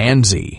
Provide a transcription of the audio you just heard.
pansy